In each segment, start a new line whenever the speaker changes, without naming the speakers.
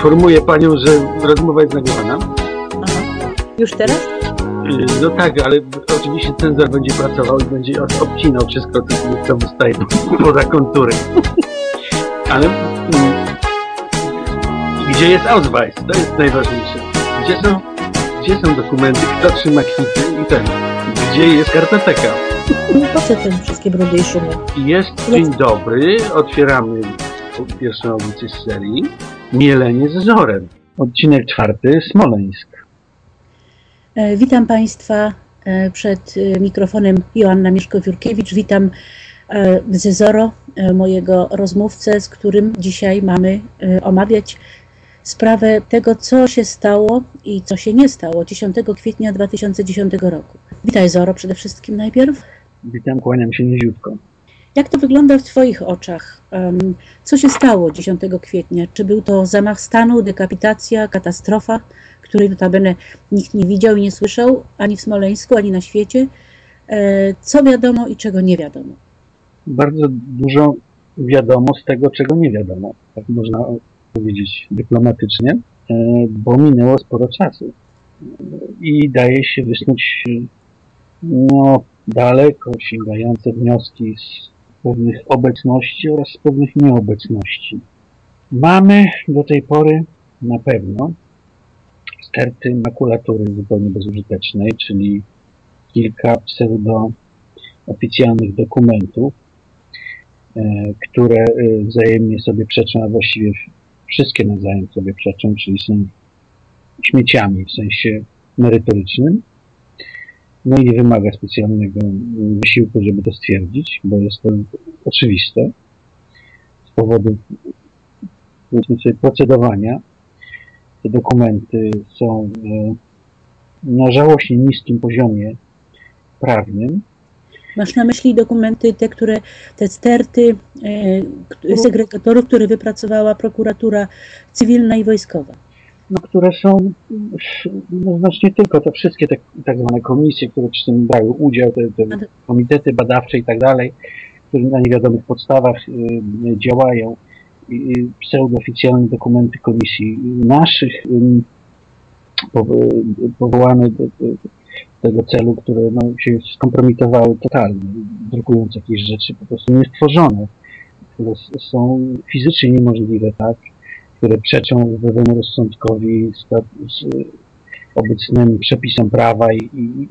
informuję panią, że rozmowa jest nagrywana.
Aha. Już teraz?
No tak, ale oczywiście cenzor będzie pracował i będzie obcinał wszystko, co zostaje poza kontury. Ale mm, gdzie jest Ausweis? To jest najważniejsze. Gdzie są, gdzie są dokumenty, kto trzyma kwity i ten. Gdzie jest kartoteka?
Po co te wszystkie brudy i szumy?
Jest dzień dobry, otwieramy pierwszą audycję z serii Mielenie z Zorem. Odcinek czwarty, Smoleńsk.
E, Witam Państwa e, przed e, mikrofonem Joanna Mieszko-Wiórkiewicz. Witam ze Zoro, e, mojego rozmówcę, z którym dzisiaj mamy omawiać sprawę tego, co się stało i co się nie stało 10 kwietnia 2010 roku. Witaj Zoro przede wszystkim najpierw.
Witam, kłaniam się niziutko.
Jak to wygląda w Twoich oczach? Co się stało 10 kwietnia? Czy był to zamach stanu, dekapitacja, katastrofa, której notabene nikt nie widział i nie słyszał ani w Smoleńsku, ani na świecie? E, Co wiadomo i czego nie wiadomo?
Bardzo dużo wiadomo z tego, czego nie wiadomo. Tak można powiedzieć dyplomatycznie, e, bo minęło sporo czasu. I daje się wysnuć e, no, daleko sięgające wnioski z pewnych obecności oraz pewnych nieobecności. Mamy do tej pory na pewno sterty makulatury zupełnie bezużytecznej, czyli kilka pseudo oficjalnych dokumentów, e, które e, wzajemnie sobie przeczą, a właściwie wszystkie nawzajem sobie przeczą, czyli są śmieciami w sensie merytorycznym. No i nie wymaga specjalnego wysiłku, żeby to stwierdzić, bo jest to oczywiste. Z powodu procedowania te dokumenty są e, na żałośnie niskim poziomie prawnym,
Masz na myśli dokumenty, te, które, te sterty e, segregatorów, które wypracowała prokuratura cywilna i wojskowa?
No, które są no, znacznie tylko te wszystkie te tak zwane komisje, które przy tym brały udział, te, te komitety badawcze i tak dalej, które na niewiadomych podstawach y, y, działają, i pseudooficjalne dokumenty komisji naszych y, powo- powołane do, do tego celu, które no, się skompromitowały totalnie, drukując jakieś rzeczy po prostu niestworzone, które są fizycznie niemożliwe, tak? Które przeczą zdrowemu rozsądkowi, sta- z obecnym przepisom prawa i, i, i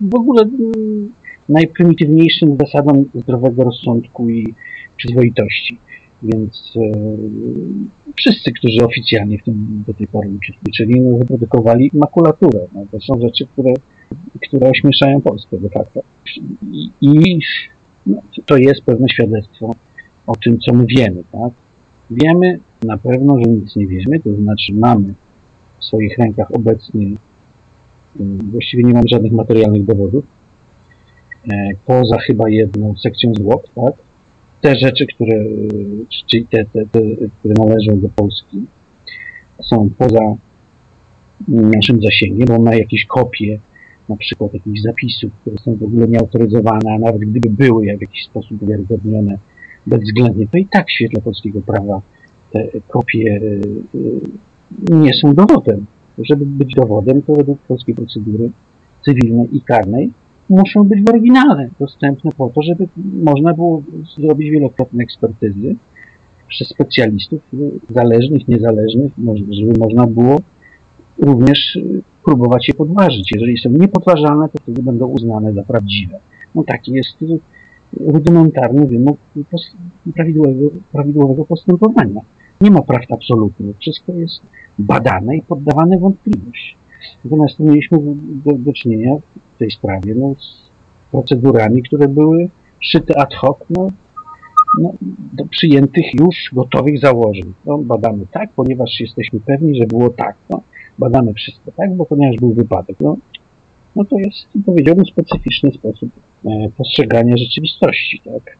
w ogóle mm, najprymitywniejszym zasadom zdrowego rozsądku i przyzwoitości. Więc e, wszyscy, którzy oficjalnie w tym do tej pory uczestniczyli, no, wyprodukowali makulaturę. No, to są rzeczy, które, które ośmieszają Polskę de facto. I, i no, to jest pewne świadectwo o tym, co my wiemy. Tak? Wiemy na pewno, że nic nie wiemy, to znaczy mamy w swoich rękach obecnie, y, właściwie nie mamy żadnych materialnych dowodów, e, poza chyba jedną sekcją zwłok, tak? Te rzeczy, które, y, czyli te, te, te, które należą do Polski, są poza naszym zasięgiem, bo ma jakieś kopie, na przykład jakichś zapisów, które są w ogóle nieautoryzowane, a nawet gdyby były w jakiś sposób uwiarygodnione bezwzględnie, to i tak w świetle polskiego prawa te kopie y, y, nie są dowodem. Żeby być dowodem, to według polskiej procedury cywilnej i karnej muszą być w oryginale dostępne po to, żeby można było zrobić wielokrotne ekspertyzy przez specjalistów zależnych, niezależnych, żeby można było również y, próbować je podważyć. Jeżeli są niepodważalne, to wtedy będą uznane za prawdziwe. No taki jest rudymentarny wymóg prawidłowego, prawidłowego postępowania. Nie ma prawd absolutnych. Wszystko jest badane i poddawane wątpliwość. Natomiast mieliśmy do, do czynienia w tej sprawie no, z procedurami, które były szyte ad hoc no, no, do przyjętych już gotowych założeń. No, badamy tak, ponieważ jesteśmy pewni, że było tak. No, badamy wszystko tak, bo ponieważ był wypadek. No, no to jest, powiedziałbym, specyficzny sposób e, postrzegania rzeczywistości. Tak?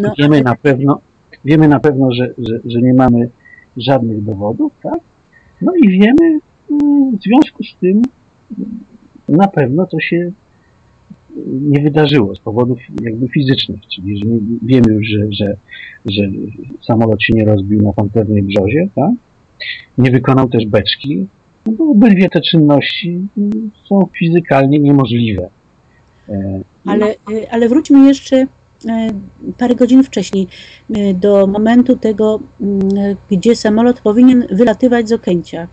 No,
Wiemy na pewno, wiemy na pewno, że, że, że nie mamy żadnych dowodów, tak? No i wiemy mm, w związku z tym mm, na pewno to się mm, nie wydarzyło z powodów jakby fizycznych, czyli że wiemy już, że, że, że samolot się nie rozbił na panternej brzozie, tak? nie wykonał też beczki, no bo obydwie te czynności są fizykalnie niemożliwe.
Ale, ale wróćmy jeszcze parę godzin wcześniej do momentu tego, gdzie samolot powinien wylatywać z Okęcia.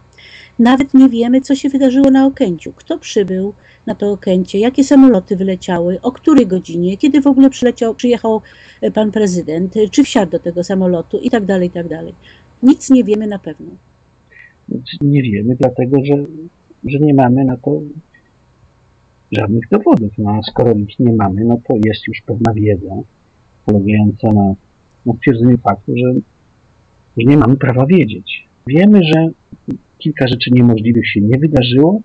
Nawet nie wiemy, co się wydarzyło na Okęciu. Kto przybył na to Okęcie, jakie samoloty wyleciały, o której godzinie, kiedy w ogóle przyleciał, przyjechał e, pan prezydent, e, czy wsiadł do tego samolotu i tak dalej, i tak dalej. Nic nie wiemy na pewno.
Nie wiemy, dlatego że, że nie mamy na to żadnych dowodów. No a skoro ich nie mamy, no to jest już pewna wiedza polegająca na, na stwierdzeniu faktu, że, że nie mamy prawa wiedzieć. Wiemy, że kilka rzeczy niemożliwych się nie wydarzyło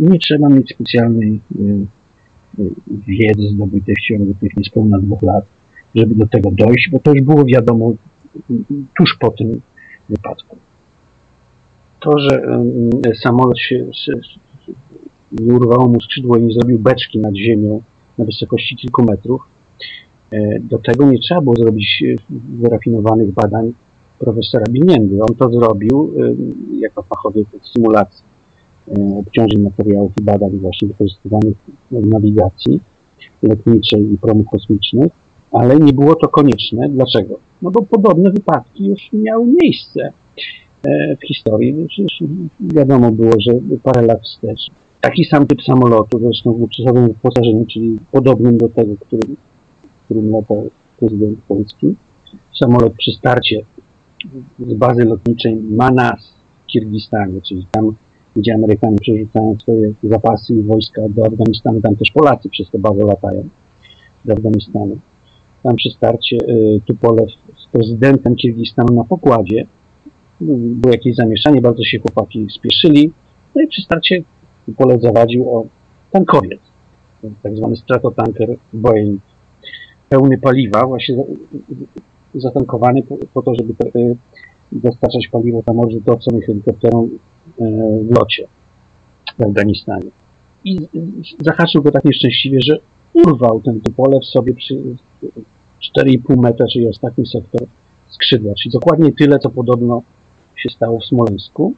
i nie trzeba mieć specjalnej y, y, wiedzy zdobytej w ciągu tych niespełna dwóch lat, żeby do tego dojść, bo to już było wiadomo tuż po tym wypadku. To, że y, samolot się nie urwało mu skrzydło i nie zrobił beczki nad ziemią na wysokości kilku metrów, do tego nie trzeba było zrobić wyrafinowanych badań profesora Biniendy. On to zrobił jako fachowiec symulacji obciążeń materiałów i badań właśnie wykorzystywanych w nawigacji lotniczej i promów kosmicznych, ale nie było to konieczne. Dlaczego? No bo podobne wypadki już miały miejsce e, w historii. Przecież wiadomo było, że parę lat wstecz taki sam typ samolotu, zresztą w luksusowym wyposażeniu, czyli podobnym do tego, którym, którym latał prezydent Polski. Samolot przy starcie z bazy lotniczej Manas w Kirgistanie, czyli tam, gdzie Amerykanie przerzucają swoje zapasy i wojska do Afganistanu, tam też Polacy przez tę bazę latają do Afganistanu. Tam przy starcie y, Tupolew z prezydentem Kirgistanu na pokładzie było jakieś zamieszanie, bardzo się chłopaki spieszyli, no i przy starcie Tupolew zawadził o tankowiec, tak zwany stratotanker Boeing, pełny paliwa, właśnie zatankowany po, to, żeby e, dostarczać paliwo tam odrzutowcom i helikopterom e, w locie w Afganistanie. I zahaczył go tak nieszczęśliwie, że urwał ten tupolew sobie przy 4,5 metra, czyli ostatni sektor skrzydła, czyli dokładnie tyle, co podobno się stało w Smoleńsku.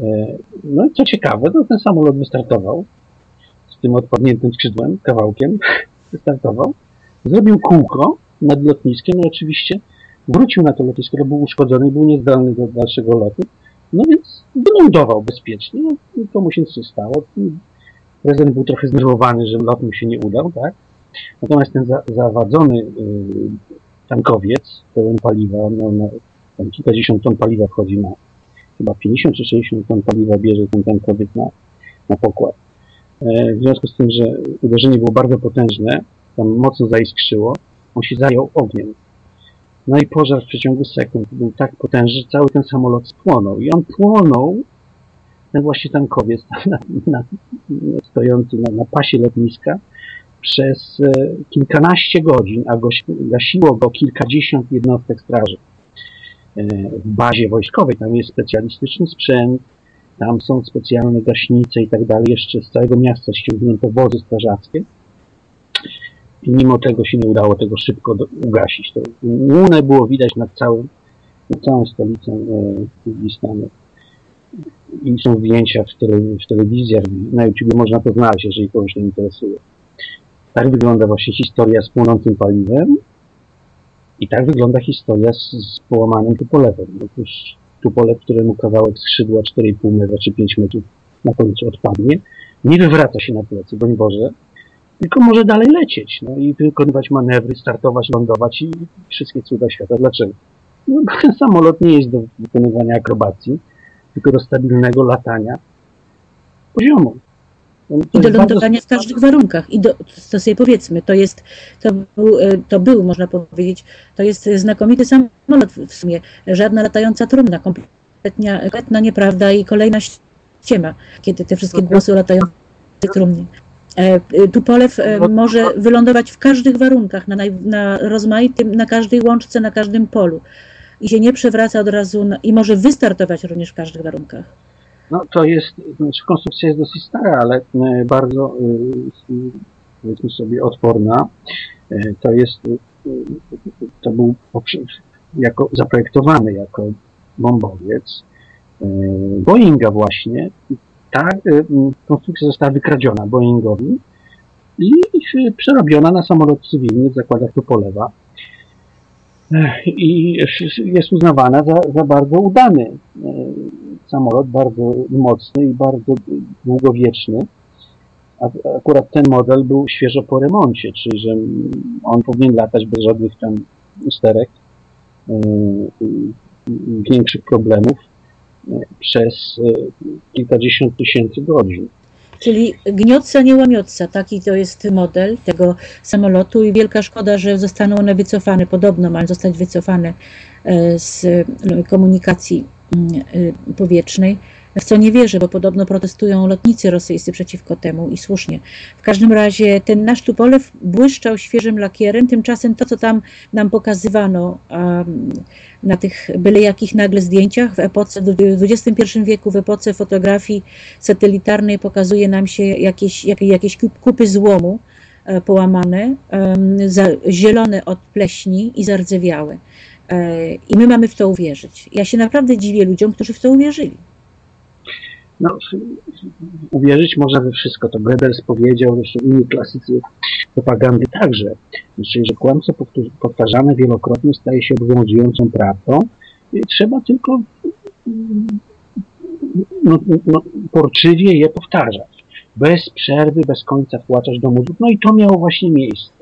E, no i co ciekawe, no ten samolot wystartował z tym odpadniętym skrzydłem, kawałkiem, wystartował, zrobił kółko nad lotniskiem, no oczywiście wrócił na to lotnisko, które był uszkodzony i był niezdolny do dalszego lotu, no więc wylądował bezpiecznie, no, to mu się nic nie stało. Prezydent był trochę znerwowany, że lot mu się nie udał, tak? Natomiast ten za, zawadzony y, tankowiec, pełen paliwa, no, no, tam kilkadziesiąt ton paliwa wchodzi na, chyba 50 czy 60 ton paliwa bierze ten tankowiec na, na pokład. E, w związku z tym, że uderzenie było bardzo potężne, tam mocno zaiskrzyło, on się zajął ogniem. No i pożar w przeciągu sekund był tak potężny, że cały ten samolot spłonął. I on płonął, ten właśnie tankowiec na, na, stojący na, na, pasie lotniska przez e, kilkanaście godzin, a gasiło go kilkadziesiąt jednostek straży. E, w bazie wojskowej tam jest specjalistyczny sprzęt, tam są specjalne gaśnice i tak dalej. Jeszcze z całego miasta ściągnięto wozy strażackie i mimo tego się nie udało tego szybko do, ugasić. To łunę było widać nad, całym, nad całą stolicą Kirgistanu. E, I są zdjęcia w, w telewizjach, na YouTube można to znaleźć, jeżeli kogoś to interesuje. Tak wygląda właśnie historia z płonącym paliwem i tak wygląda historia z, z połamanym tupolewem. Otóż tupolew, któremu kawałek skrzydła 4,5 metra czy 5 metrów na końcu odpadnie, nie wywraca się na plecy, broń Boże, tylko może dalej lecieć no i wykonywać manewry, startować, lądować i wszystkie cuda świata. Dlaczego? No bo ten samolot nie jest do wykonywania akrobacji, tylko do stabilnego latania poziomu.
I do lądowania w każdych warunkach. I do, to sobie powiedzmy, to jest, to był, e, to był, można powiedzieć, to jest znakomity samolot w sumie. Żadna latająca trumna, kompletnie, kompletna nieprawda i kolejna ściema, kiedy te wszystkie głosy latające trumnie. E, Tupolew e, no może wylądować w każdych warunkach, na, naj, na rozmaitym, na każdej łączce, na każdym polu i się nie przewraca od razu na, i może wystartować również w każdych warunkach.
No to jest, znaczy konstrukcja jest dosyć stara, ale e, bardzo powiedzmy sobie odporna. To jest, to był jako zaprojektowany jako bombowiec Boeinga właśnie. Ta konstrukcja została wykradziona Boeingowi i przerobiona na samolot cywilny w zakładach Tupolewa. I jest uznawana za, za bardzo udany samolot, bardzo mocny i bardzo długowieczny. Akurat ten model był świeżo po remoncie, czyli że on powinien latać bez żadnych tam usterek, większych problemów przez kilkadziesiąt tysięcy godzin.
Czyli gniotca, nie łamiotca, taki to jest model tego samolotu i wielka szkoda, że zostaną one wycofane, podobno mają zostać wycofane z komunikacji powietrznej w co nie wierzę, bo podobno protestują lotnicy rosyjscy przeciwko temu i słusznie. W każdym razie ten nasz Tupolew błyszczał świeżym lakierem, tymczasem to, co tam nam pokazywano um, na tych byle jakich nagle zdjęciach w epoce w XXI wieku, w epoce fotografii satelitarnej pokazuje nam się jakieś, jakieś, kupy złomu e, połamane, zielone od pleśni i zardzewiałe. E, I my mamy w to uwierzyć. Ja się naprawdę dziwię ludziom, którzy w to uwierzyli.
No, uwierzyć można we wszystko. To Goebbels powiedział, zresztą inni klasycy propagandy także. Czyli, że kłamstwo powtarzane wielokrotnie staje się obowiązującą prawdą. Trzeba tylko no, no, porczywie je powtarzać. Bez przerwy, bez końca wtłaczać do mózgu. No i to miało właśnie miejsce.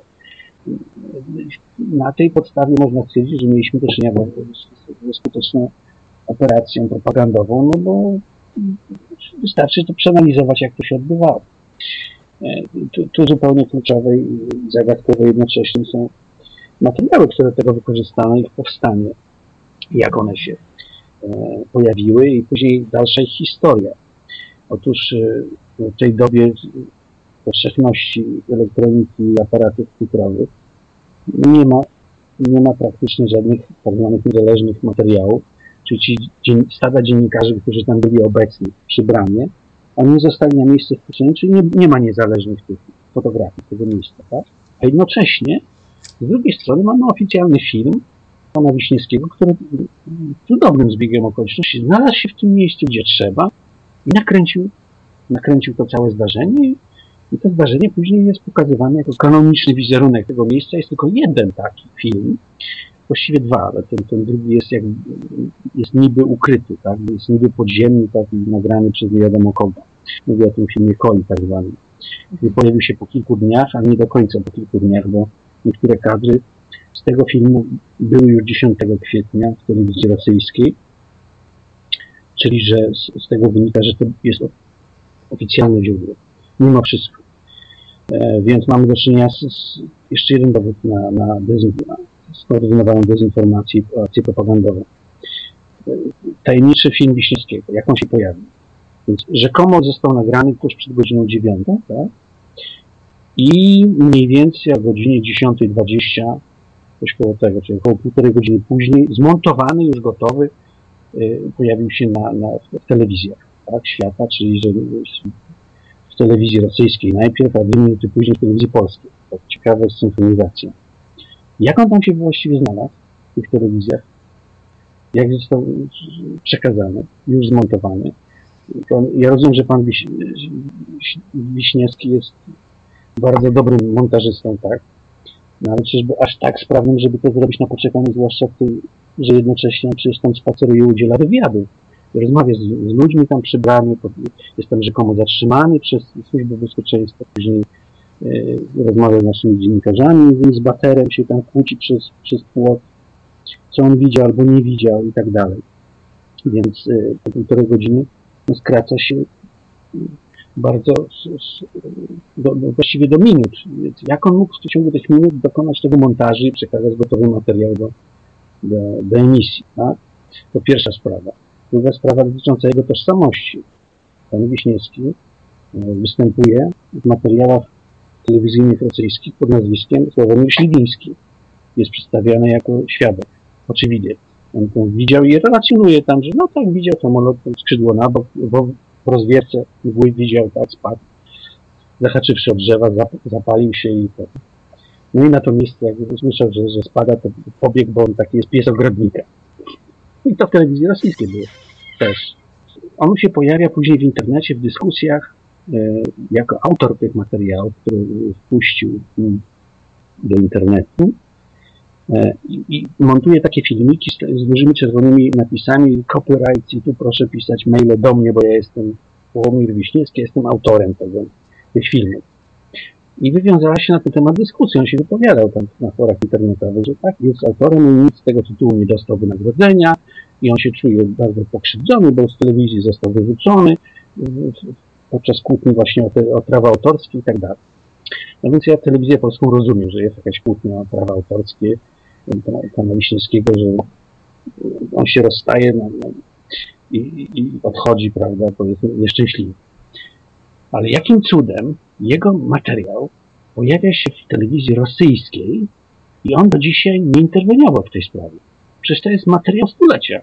Na tej podstawie można stwierdzić, że mieliśmy do czynienia ze skuteczną operacją propagandową, no bo Wystarczy to przeanalizować, jak to się odbywało. E, tu, tu zupełnie kluczowe i zagadkowe jednocześnie są materiały, które tego wykorzystano, ich powstanie, jak one się e, pojawiły i później dalsza ich historia. Otóż e, w tej dobie powszechności elektroniki i aparatów cyfrowych nie ma, nie ma praktycznie żadnych tak zwanych niezależnych materiałów, czyli ci dzien stada dziennikarzy, którzy tam byli obecni przy bramie, oni zostali na miejscu wpuszczeni, czyli nie, nie ma niezależnych tych fotografii tego miejsca, tak? A jednocześnie z drugiej strony mamy oficjalny film pana Wiśniewskiego, który cudownym zbiegiem okoliczności znalazł się w tym miejscu, gdzie trzeba i nakręcił, nakręcił to całe zdarzenie i, i to zdarzenie później jest pokazywane jako kanoniczny wizerunek tego miejsca. Jest tylko jeden taki film, właściwie dwa, ale ten, ten drugi jest jak, jest niby ukryty, tak? Jest niby podziemny, tak? nagrany przez nie wiadomo kogo. Mówię o tym filmie Koli tak zwanym. Pojawił się po kilku dniach, a nie do końca po kilku dniach, bo niektóre kadry z tego filmu były już 10 kwietnia w telewizji rosyjskiej, czyli że z, z tego wynika, że to jest oficjalne źródło. Mimo wszystko. E, więc mamy do czynienia z, z jeszcze jeden dowód na, na skoordynowaną dezinformację i akcję propagandową. Tajemniczy film Wiśniewskiego, jak on się pojawił. Więc rzekomo został nagrany tuż przed godziną 9, tak? I mniej więcej o godzinie 10.20, coś koło tego, czyli około półtorej godziny później, zmontowany, już gotowy, y, pojawił się na, na, w telewizjach tak, świata, czyli że telewizji rosyjskiej najpierw, a dwie minuty później w telewizji polskiej. Tak ciekawa jest synchronizacja. Jak on tam się właściwie znalazł w tych telewizjach? Jak został przekazany, już zmontowany? Ja rozumiem, że pan Wiś, Wiśniewski jest bardzo dobrym montażystą, tak? No ale czyżby aż tak sprawnym, żeby to zrobić na poczekaniu, zwłaszcza w tej, że jednocześnie przecież tam spaceruje, udziela wywiadu. Rozmawia z, z ludźmi tam przy bramie, jest tam rzekomo zatrzymany przez służbę bezpieczeństwa, później Y, z naszymi dziennikarzami, z baterem się tam kłóci przez, przez płot, co on widział albo nie widział i tak dalej. Więc y, po półtorej godziny no, skraca się bardzo do, do, właściwie do minut. Jak on mógł w ciągu tych minut dokonać tego montażu i przekazać gotowy materiał do, do, do emisji? Tak? To pierwsza sprawa. Druga sprawa dotycząca jego tożsamości. Pan Wiśniewski występuje w materiałach telewizyjnych rosyjskich pod nazwiskiem Sławomir Śliwiński. Jest przedstawiany jako świadek. Oczywiście. On to widział i relacjonuje tam, że no tak, widział samolot, skrzydło na bok, w rozwierce mgły widział, tak, spadł. Zahaczywszy od drzewa, zapalił się i to. No i na to miejsce, jak usłyszał, że, że spada, to pobiegł, bo on taki jest pies ogrodnika. I to w telewizji rosyjskiej było też. on się pojawia później w internecie, w dyskusjach, e, jako autor tych materiałów, który wpuścił do internetu e, i, montuje takie filmiki z, dużymi czerwonymi napisami copyright i tu proszę pisać maile do mnie, bo ja jestem Sławomir Wiśniewski, jestem autorem tego, tych filmów. I wywiązała się na ten temat dyskusja. On się wypowiadał tam na forach internetowych, że tak, jest autorem i nic z tego tytułu nie dostał wynagrodzenia i on się czuje bardzo pokrzywdzony, bo z telewizji został wyrzucony podczas kłótni właśnie o, te, o prawa autorskie i tak dalej. No więc ja telewizję polską rozumiem, że jest jakaś kłótnia o prawa autorskie pana Wiśniewskiego, że on się rozstaje no, no, i, i odchodzi, prawda, jest nieszczęśliwy. Ale jakim cudem jego materiał pojawia się w telewizji rosyjskiej i on do dzisiaj nie interweniował w tej sprawie. Przecież to jest materiał stulecia.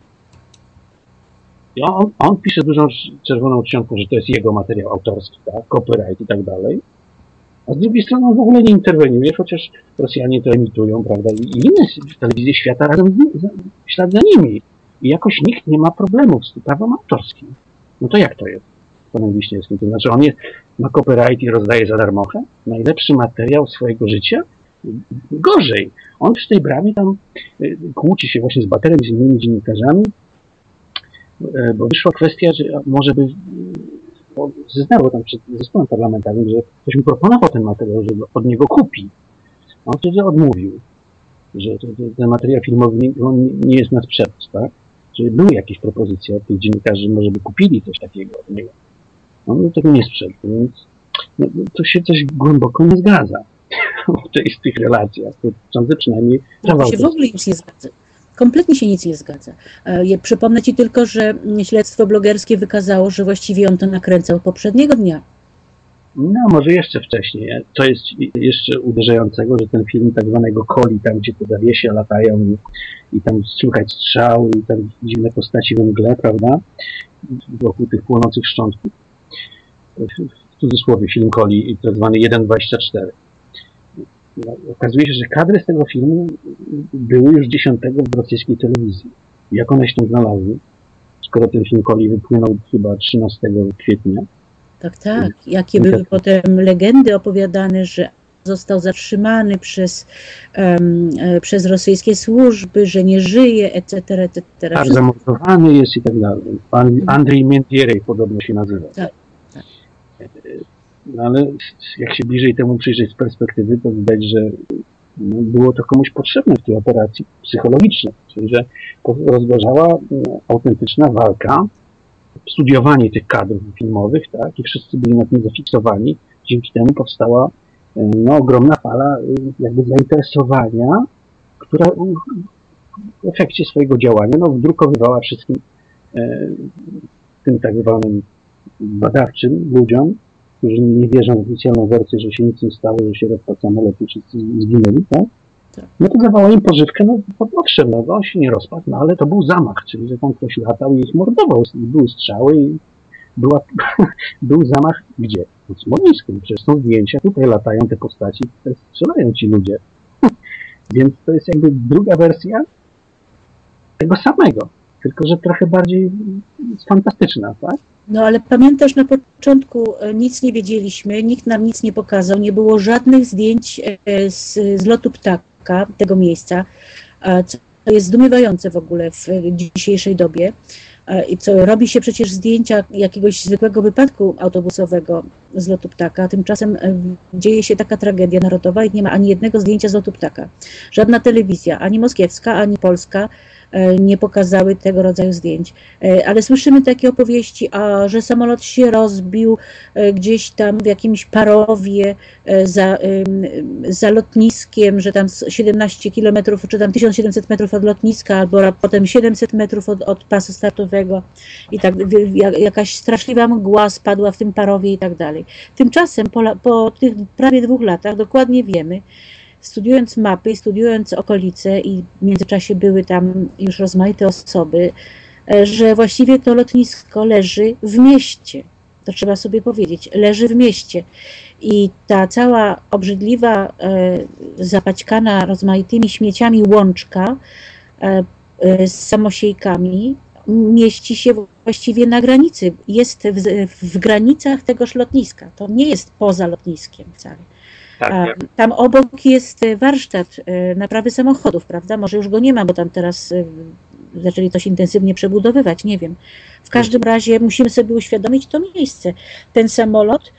I on, on pisze dużą czerwoną czcionką, że to jest jego materiał autorski, tak? copyright i tak dalej. A z drugiej strony on w ogóle nie interweniuje, chociaż Rosjanie to emitują, prawda? I inne telewizje świata razem ślad za nimi. I jakoś nikt nie ma problemów z prawem autorskim. No to jak to jest? panem Wiśniewskim. To znaczy on jest, ma copyright i rozdaje za darmochę? Najlepszy materiał swojego życia? Gorzej. On przy tej bramie tam y, kłóci się właśnie z baterem, z innymi dziennikarzami, y, bo wyszła kwestia, że może by zeznało tam przed zespołem parlamentarnym, że ktoś mu proponował ten materiał, że od niego kupi. On wtedy odmówił, że ten materiał filmowy nie, jest na sprzedaż, tak? Czyli były jakieś propozycje od tych dziennikarzy, może by kupili coś takiego od niego. On tego nie sprzedł, więc no, to się coś głęboko nie zgadza w z tych relacjach. To sądzę przynajmniej
prawa no, się w ogóle nic nie zgadza. Kompletnie się nic nie zgadza. E, przypomnę Ci tylko, że śledztwo blogerskie wykazało, że właściwie on to nakręcał poprzedniego dnia.
No, może jeszcze wcześniej. To jest jeszcze uderzającego, że ten film tak zwanego Koli, tam gdzie te zawiesie latają i, i tam słychać strzały i tam dziwne postaci we mgle, prawda? Wokół tych płonących szczątków w cudzysłowie film Coli i tak zwany 1.24. No, okazuje się, że kadry z tego filmu były już 10 w rosyjskiej telewizji. Jak one się tam znalazły? Skoro ten film Coli wypłynął chyba 13 kwietnia.
Tak, tak. Jakie były tak. potem legendy opowiadane, że został zatrzymany przez, um, przez rosyjskie służby, że nie żyje, etc., etc.
Tak, zamordowany jest i tak dalej. Pan Andrzej Miętierej podobno się nazywa. Tak. No ale jak się bliżej temu przyjrzeć z perspektywy, to widać, że no, było to komuś potrzebne w tej operacji psychologicznej, czyli że rozgorzała no, autentyczna walka, studiowanie tych kadrów filmowych, tak, i wszyscy byli na tym zafiksowani. Dzięki temu powstała no, ogromna fala jakby zainteresowania, która w efekcie swojego działania no, wdrukowywała wszystkim e, tym tak zwanym badawczym ludziom, którzy nie wierzą w oficjalną wersję, że się nic nie stało, że się rozpadł i wszyscy zginęli, tak? tak? No to dawała im pożywkę, no owszem, no on się nie rozpadł, no ale to był zamach, czyli że tam ktoś latał i ich mordował, były strzały i była, był zamach gdzie? W Smoleńsku, przecież są zdjęcia, tutaj latają te postaci, tutaj strzelają ci ludzie. Więc to jest jakby druga wersja tego samego, tylko że trochę bardziej fantastyczna, tak?
No ale pamiętasz, na początku e, nic nie wiedzieliśmy, nikt nam nic nie pokazał, nie było żadnych zdjęć e, z, z lotu ptaka tego miejsca, co jest zdumiewające w ogóle w dzisiejszej dobie. I co robi się przecież zdjęcia jakiegoś zwykłego wypadku autobusowego z lotu ptaka, tymczasem e, dzieje się taka tragedia narodowa i nie ma ani jednego zdjęcia z lotu ptaka. Żadna telewizja, ani moskiewska, ani polska, nie pokazały tego rodzaju zdjęć. E, ale słyszymy takie opowieści, a, że samolot się rozbił e, gdzieś tam w jakimś parowie za, za lotniskiem, że tam 17 kilometrów, czy tam 1700 metrów od lotniska, albo potem 700 metrów od, od pasu startowego i tak jakaś straszliwa mgła spadła w tym parowie i tak dalej. Tymczasem po, po tych prawie dwóch latach dokładnie wiemy, studiując mapy, studiując okolice i w międzyczasie były tam już rozmaite osoby, e, że właściwie to lotnisko leży w mieście. To trzeba sobie powiedzieć, leży w mieście. I ta cała obrzydliwa, e, zapaćkana rozmaitymi śmieciami łączka e, z samosiejkami mieści się właściwie na granicy, jest w, w granicach tegoż lotniska. To nie jest poza lotniskiem wcale. Tak, tam obok jest warsztat e, naprawy samochodów, prawda? Może już go nie ma, bo tam teraz e, zaczęli coś intensywnie przebudowywać, nie wiem. W każdym razie musimy sobie uświadomić to miejsce. Ten samolot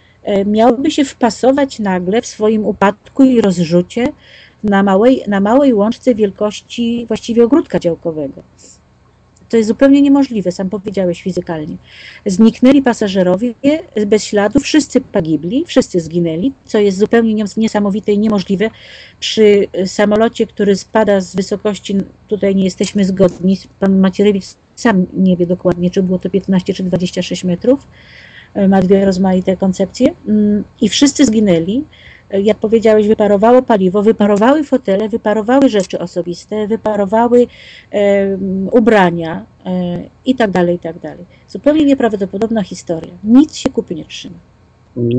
miałby się wpasować nagle w swoim upadku i rozrzucie na małej, na małej łączce wielkości właściwie ogródka działkowego. To jest zupełnie niemożliwe, sam powiedziałeś fizykalnie. Zniknęli pasażerowie bez śladu, wszyscy pagibli, wszyscy zginęli, co jest zupełnie niesamowite i niemożliwe. Przy samolocie, który spada z wysokości, tutaj nie jesteśmy zgodni, pan Macierewicz sam nie wie dokładnie, czy było to 15 czy 26 metrów, ma dwie rozmaite koncepcje mm, i wszyscy zginęli jak powiedziałeś, wyparowało paliwo, wyparowały fotele, wyparowały rzeczy osobiste, wyparowały ubrania e, i tak dalej, i tak dalej. Zupełnie nieprawdopodobna historia. Nic się kupy nie trzyma.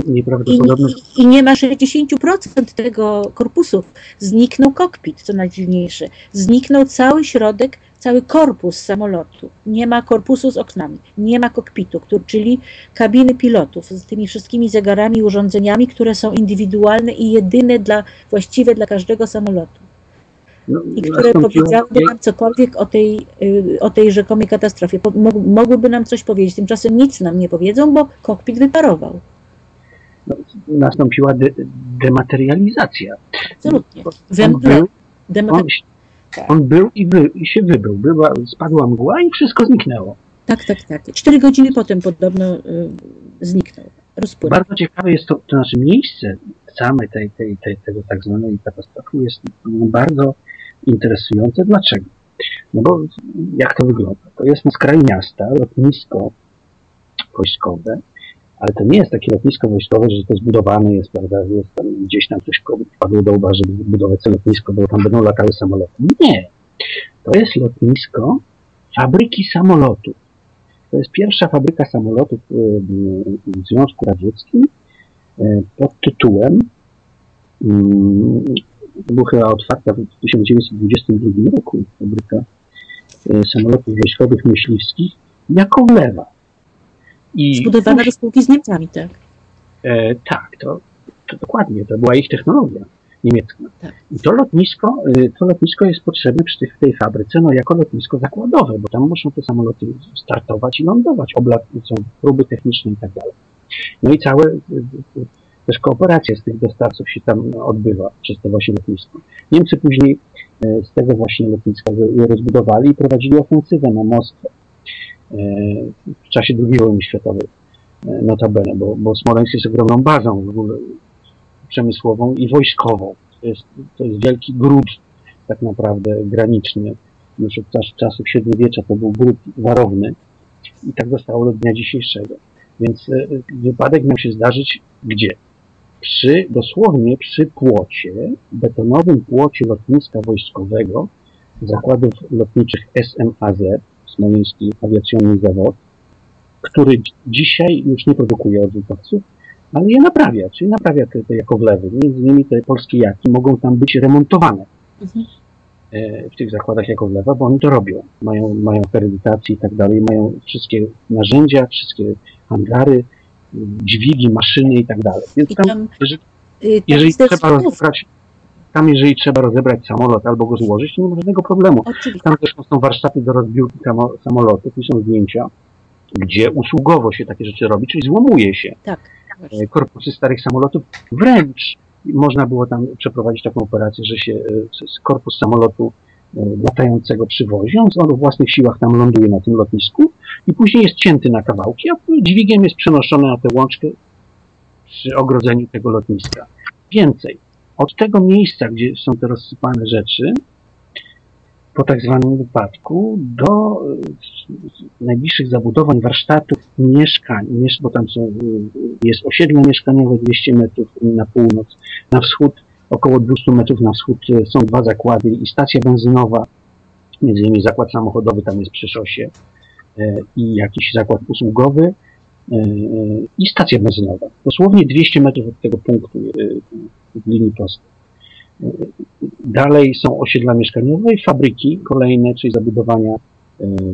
Nieprawdopodobne.
I, I, nie ma 60% tego korpusu. Zniknął kokpit, co najdziwniejsze. Zniknął cały środek cały korpus samolotu. Nie ma korpusu z oknami, nie ma kokpitu, który, czyli kabiny pilotów z tymi wszystkimi zegarami i urządzeniami, które są indywidualne i jedyne dla, właściwe dla każdego samolotu. No, I które powiedziałyby nam cokolwiek o tej, y, o tej rzekomej katastrofie. Mogłyby nam coś powiedzieć, tymczasem nic nam nie powiedzą, bo kokpit wyparował.
No, nastąpiła de dematerializacja.
Absolutnie.
Wemble, on, tak. On był i, wy, i się wybył. Była, spadła mgła i wszystko zniknęło.
Tak, tak, tak. Cztery godziny potem podobno y, zniknął. Rozpłynął.
Bardzo ciekawe jest to, to nasze miejsce samej tej, tej, tej, tego tak zwanej katastrofy jest bardzo interesujące. Dlaczego? No bo jak to wygląda? To jest na skraju miasta lotnisko wojskowe, ale to nie jest takie lotnisko wojskowe, że to zbudowane jest, prawda, jest tam gdzieś tam coś wpadło do łba, żeby budować to lotnisko, bo tam będą latały samoloty. Nie. To jest lotnisko fabryki samolotów. To jest pierwsza fabryka samolotów y, w Związku Radzieckim y, pod tytułem była chyba otwarta w 1922 roku fabryka y, samolotów wojskowych myśliwskich jako wlewa.
I Zbudowana do spółki z Niemcami, tak?
E, tak, to, to, dokładnie, to była ich technologia niemiecka. Tak. I to lotnisko, y, to lotnisko jest potrzebne przy tej, tej fabryce, no jako lotnisko zakładowe, bo tam muszą te samoloty startować i lądować, oblat, są próby techniczne i tak dalej. No i całe, y, y, też kooperacja z tych dostawców się tam odbywa przez to właśnie lotnisko. Niemcy później z tego właśnie lotniska je rozbudowali i prowadzili ofensywę na Moskwę w czasie II wojny światowej, e, notabene, bo, bo Smoleńsk jest ogromną bazą w ogóle przemysłową i wojskową. To jest, to jest wielki gród tak naprawdę graniczny. Już od czas, czasów średniowiecza to był gród warowny i tak zostało do dnia dzisiejszego. Więc e, wypadek miał się zdarzyć gdzie? Przy, dosłownie przy płocie, betonowym płocie lotniska wojskowego zakładów lotniczych SMAZ, Smoleński Awiacyjny Zawod, który dzisiaj już nie produkuje odrzutowców, ale je naprawia, czyli naprawia te, te jako wlewy. Między innymi te polskie jaki mogą tam być remontowane mhm. E, w tych zakładach jako wlewa, bo oni to robią. Mają, mają akredytację i tak dalej, mają wszystkie narzędzia, wszystkie hangary, dźwigi, maszyny i tak dalej. Więc tam, jeżeli, y, jeżeli trzeba rozebrać, tam jeżeli trzeba rozebrać samolot albo go złożyć, to nie ma żadnego problemu. Oczywiście. Tam zresztą są warsztaty do rozbiórki samolotów i są zdjęcia, gdzie usługowo się takie rzeczy robi, czyli złomuje się tak, e, korpusy starych samolotów. Wręcz można było tam przeprowadzić taką operację, że się e, korpus samolotu e, latającego przywozi, on o własnych siłach tam ląduje na tym lotnisku i później jest cięty na kawałki, a dźwigiem jest przenoszony na tę łączkę przy ogrodzeniu tego lotniska. Więcej, od tego miejsca, gdzie są te rozsypane rzeczy, po tak zwanym wypadku, do e, najbliższych zabudowań, warsztatów, mieszkań, bo tam są, e, jest osiedle mieszkaniowe 200 metrów na północ, na wschód około 200 metrów na wschód e, są dwa zakłady i stacja benzynowa, między innymi zakład samochodowy tam jest przy szosie i jakiś zakład usługowy i stacja benzynowa. Dosłownie 200 metrów od tego punktu w linii prostej. Dalej są osiedla mieszkaniowe i fabryki kolejne, czyli zabudowania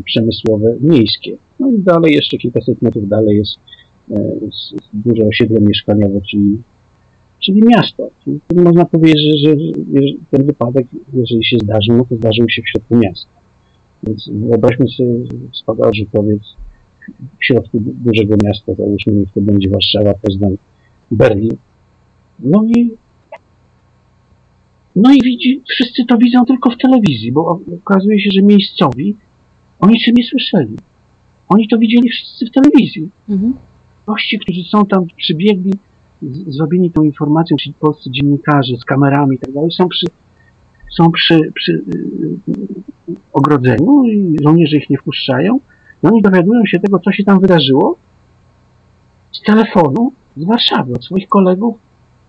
przemysłowe miejskie. No i dalej, jeszcze kilkaset metrów dalej jest, duże osiedle mieszkaniowe, czyli, czyli miasto. Czyli można powiedzieć, że, że, ten wypadek, jeżeli się zdarzył, no to zdarzył się w środku miasta. Więc wyobraźmy sobie spadożytowiec w środku dużego miasta, załóżmy, niech to będzie Warszawa, Poznań, Berlin. No i no i widzi, wszyscy to widzą tylko w telewizji, bo okazuje się, że miejscowi o niczym nie słyszeli. Oni to widzieli wszyscy w telewizji. Mhm. Gości, którzy są tam, przybiegli, zrobieni tą informacją, czyli polscy dziennikarze z kamerami i tak dalej, są przy, są przy, przy yy, ogrodzeniu i żołnierze ich nie wpuszczają. Oni dowiadują się tego, co się tam wydarzyło z telefonu z Warszawy, od swoich kolegów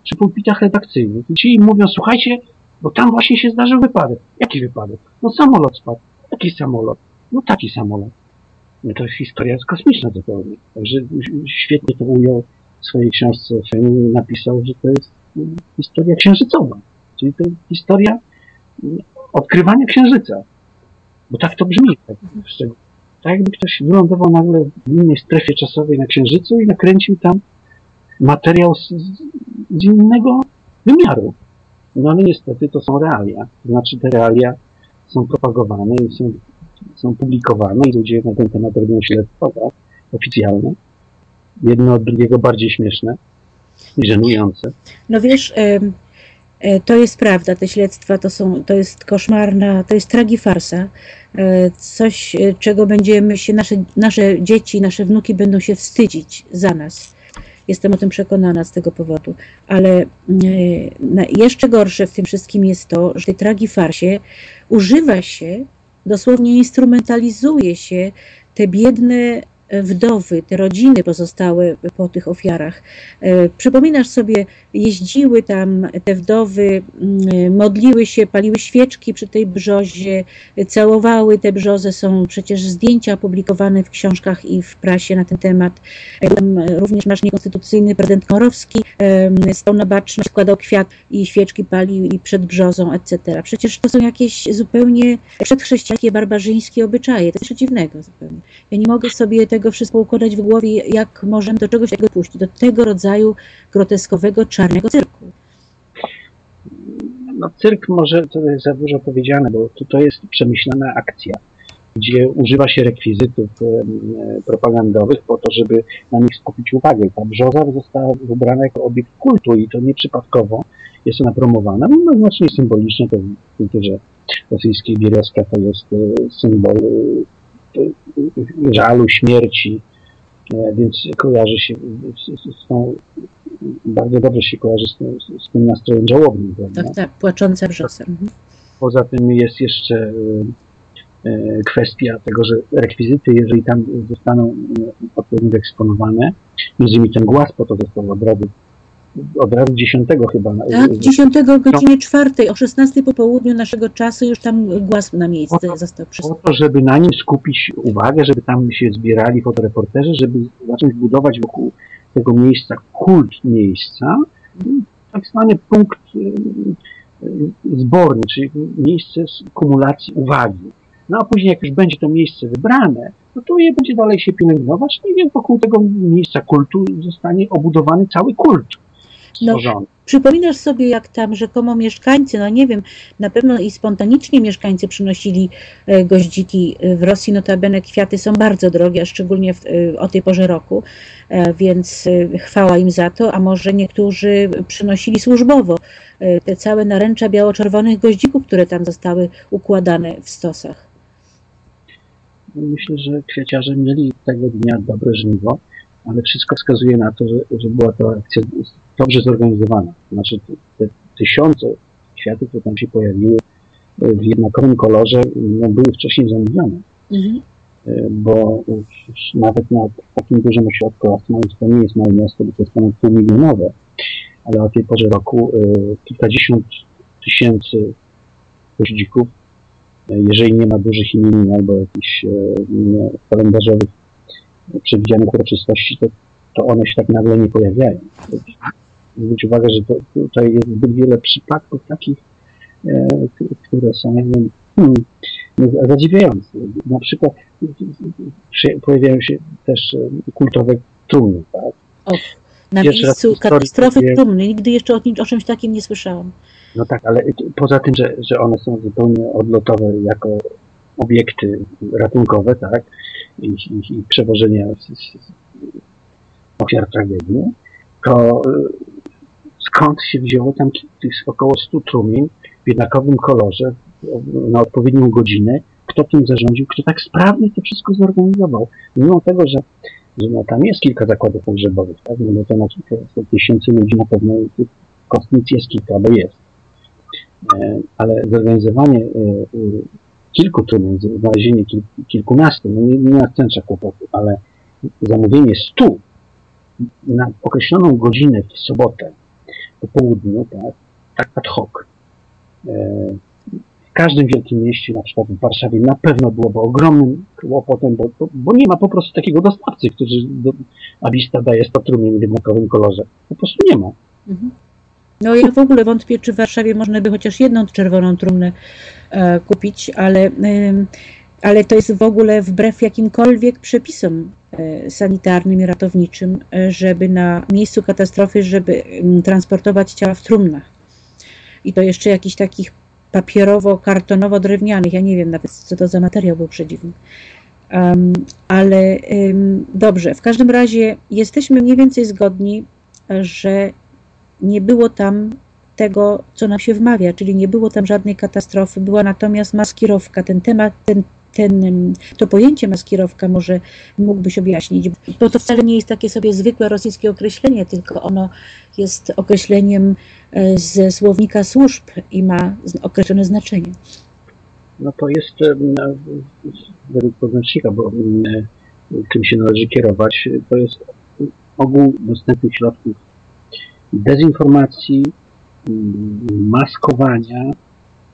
przy pulpitach redakcyjnych. I ci im mówią, słuchajcie, bo tam właśnie się zdarzył wypadek. Jaki wypadek? No samolot spadł. Jaki samolot? No taki samolot. No to jest historia kosmiczna zupełnie. Także świetnie to ujął w swojej książce Femi napisał, że to jest historia księżycowa. Czyli to jest historia odkrywania księżyca. Bo tak to brzmi. Tak, tak jakby ktoś wylądował nagle w innej strefie czasowej na księżycu i nakręcił tam materiał z, z innego wymiaru. No ale niestety to są realia. Znaczy te realia są propagowane i są, są publikowane i ludzie na ten temat robią śledztwa, tak? Oficjalne. Jedno od drugiego bardziej śmieszne i żenujące.
No wiesz, e, to jest prawda, te śledztwa to są, to jest koszmarna, to jest tragifarsa. E, coś, e, czego będziemy się, nasze, nasze dzieci, nasze wnuki będą się wstydzić za nas. Jestem o tym przekonana z tego powodu. Ale jeszcze gorsze w tym wszystkim jest to, że tej tragifarsie używa się, dosłownie instrumentalizuje się te biedne wdowy, te rodziny pozostałe po tych ofiarach. E, przypominasz sobie, jeździły tam te wdowy, mm, modliły się, paliły świeczki przy tej brzozie, całowały te brzozy. Są przecież zdjęcia opublikowane w książkach i w prasie na ten temat. Tam również nasz niekonstytucyjny prezydent Korowski stał na baczność, składał kwiat i świeczki palił i przed brzozą, etc. Przecież to są jakieś zupełnie przedchrześcijańskie, barbarzyńskie obyczaje. To jest coś dziwnego zupełnie. Ja nie mogę sobie tego tego wszystko układać w głowie, jak możemy do czegoś takiego puścić, do tego rodzaju groteskowego, czarnego cyrku.
No cyrk może to jest za dużo powiedziane, bo to, to jest przemyślana akcja, gdzie używa się rekwizytów e, propagandowych po to, żeby na nich skupić uwagę. Ta brzoza została wybrana jako obiekt kultu i to nieprzypadkowo jest ona promowana. No, znacznie symboliczne to w kulturze rosyjskiej Bierowska to jest e, symbol żalu, śmierci, e, więc kojarzy się z, z tą, bardzo dobrze się kojarzy z, z tym nastrojem żałobnym.
Prawda? Tak, tak, płacząca. Mhm.
Poza tym jest jeszcze e, e, kwestia tego, że rekwizyty, jeżeli tam zostaną odpowiednio wyeksponowane, między innymi ten głaz po to został od razu od razu 10 chyba.
Tak, 10 o godzinie 4, o 16 po południu naszego czasu już tam głaz na miejsce to, został
przysłany. Po to, żeby na nim skupić uwagę, żeby tam się zbierali fotoreporterzy, żeby zacząć budować wokół tego miejsca kult miejsca, tak zwany punkt y, y, zborny, czyli miejsce kumulacji uwagi. No a później jak już będzie to miejsce wybrane, no to je będzie dalej się pielęgnować, no i wokół tego miejsca kultu zostanie obudowany cały kult.
No, przypominasz sobie, jak tam rzekomo mieszkańcy, no nie wiem, na pewno i spontanicznie mieszkańcy przynosili e, goździki w Rosji, notabene kwiaty są bardzo drogie, a szczególnie w, e, o tej porze roku, e, więc chwała im za to, a może niektórzy przynosili służbowo te całe naręcza biało-czerwonych goździków, które tam zostały układane w stosach.
Myślę, że kwieciarze mieli tego dnia dobre żniwo, ale wszystko wskazuje na to, że, że była to akcja dobrze zorganizowana. Znaczy te tysiące kwiatów, które tam się pojawiły e, w jednakowym kolorze, no, były wcześniej zamówione. Mhm. E, bo nawet na takim dużym ośrodku, a to nie jest małe miasto, bo to jest ponad półmilionowe, ale o tej porze roku e, kilkadziesiąt tysięcy goździków, jeżeli nie ma dużych imienin albo jakichś kalendarzowych przewidzianych uroczystości, to, to one się tak nagle nie pojawiają zwróć uwagę, że to, tutaj jest zbyt wiele przypadków takich, e, które są, nie wiem, hmm, zadziwiające. Na przykład pojawiają się też kultowe trumny, tak?
O, na Pierwszy miejscu katastrofy trumny. Nigdy jeszcze o, o czymś takim nie słyszałam.
No tak, ale poza tym, że, że one są zupełnie odlotowe jako obiekty ratunkowe, tak? I, i, i przewożenia ofiar tragedii, to skąd się wzięło tam tych około 100 trumien w jednakowym kolorze na odpowiednią godzinę, kto tym zarządził, kto tak sprawnie to wszystko zorganizował. Mimo tego, że, że no, tam jest kilka zakładów pogrzebowych, tak? no to na kilka tysięcy ludzi na pewno tych kostnic jest kilka, bo jest. E, ale zorganizowanie e, e, kilku trumien, znalezienie kil, kilkunastu, no nie, nie nastręcza kłopotu, ale zamówienie stu na określoną godzinę w sobotę po południu, tak, tak ad hoc. W każdym wielkim mieście, na przykład w Warszawie, na pewno byłoby ogromnym kłopotem, bo, bo nie ma po prostu takiego dostawcy, który do daje 100 trumien w jednakowym kolorze. Po prostu nie ma. Mhm.
No ja w ogóle wątpię, czy w Warszawie można by chociaż jedną czerwoną trumnę e, kupić, ale, e, ale to jest w ogóle wbrew jakimkolwiek przepisom e, sanitarnym i ratowniczym, e, żeby na miejscu katastrofy, żeby m, transportować ciała w trumnach. I to jeszcze jakichś takich papierowo-kartonowo-drewnianych. Ja nie wiem nawet, co to za materiał był przedziwny. Um, ale um, dobrze, w każdym razie jesteśmy mniej więcej zgodni, że nie było tam tego, co nam się wmawia, czyli nie było tam żadnej katastrofy, była natomiast maskirowka. Ten temat, ten, ten, to pojęcie maskirowka może mógłbyś objaśnić, bo to wcale nie jest takie sobie zwykłe rosyjskie określenie, tylko ono jest określeniem e, ze słownika służb i ma określone znaczenie.
No to jest według podręcznika, bo czym się należy kierować, to jest ogół dostępnych środków dezinformacji, maskowania